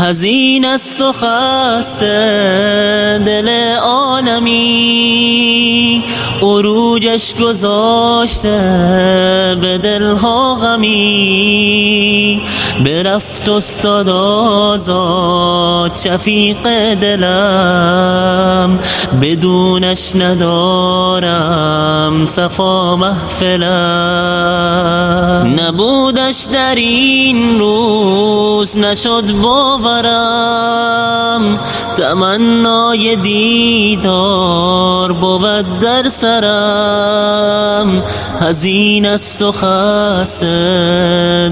هزین است و خسته دل عالمی. عروجش گذاشته به دلها غمی. برفت استاد آزاد شفیق دلم. بدونش ندارم. صفا محفلم نبودش در این روز نشد باورم. تمنای دیدار بود در سرم. هزین است و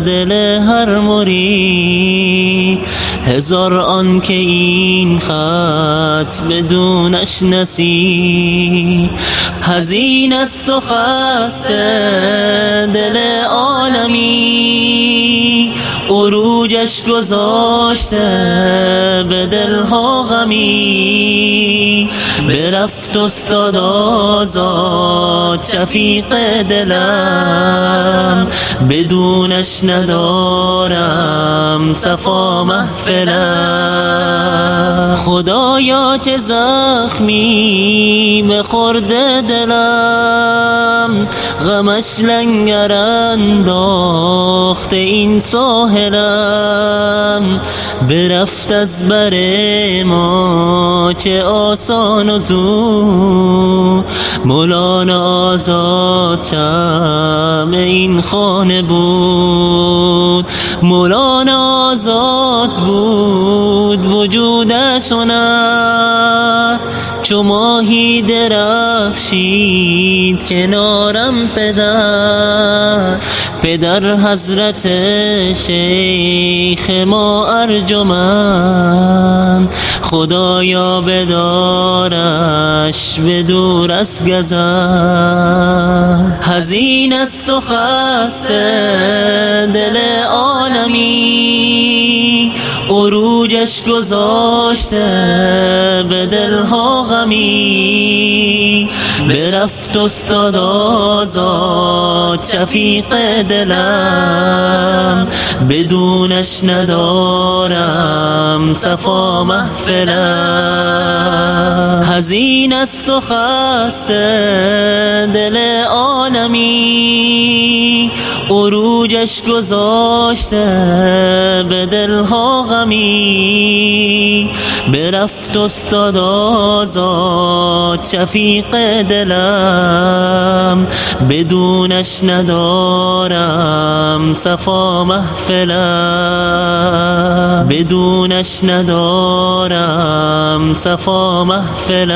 دل هر مری هزار آن که این خط بدونش نسی هزین است و خسته دل عالمی. عروجش گذاشته به دلها غمی. برفت استاد آزاد شفیق دلم. بدونش ندارم صفا محفلم خدایا چه زخمی به دلم. غمش لنگر انداخت این ساحلم. برفت از بر ما چه آسان و زود مولانا آزاد شم این خانه بود. مولانا آزاد بود وجودش چو ماهی درخشید کنارم پدر. پدر حضرت شیخ ما ارجمند. خدایا بدارش به دور از گذر هزین است و خسته دل عالمی. عروجش گذاشته به دلها غمی. برفت استاد آزاد شفیق دلم. بدونش ندارم صفا محفلم. هزین است و خسته دل عالمی. عروجش گذاشته به دلها غمی. برفت استاد آزاد شفیق دلم. بدونش ندارم صفا محفلم. بدونش ندارم صفا محفلم.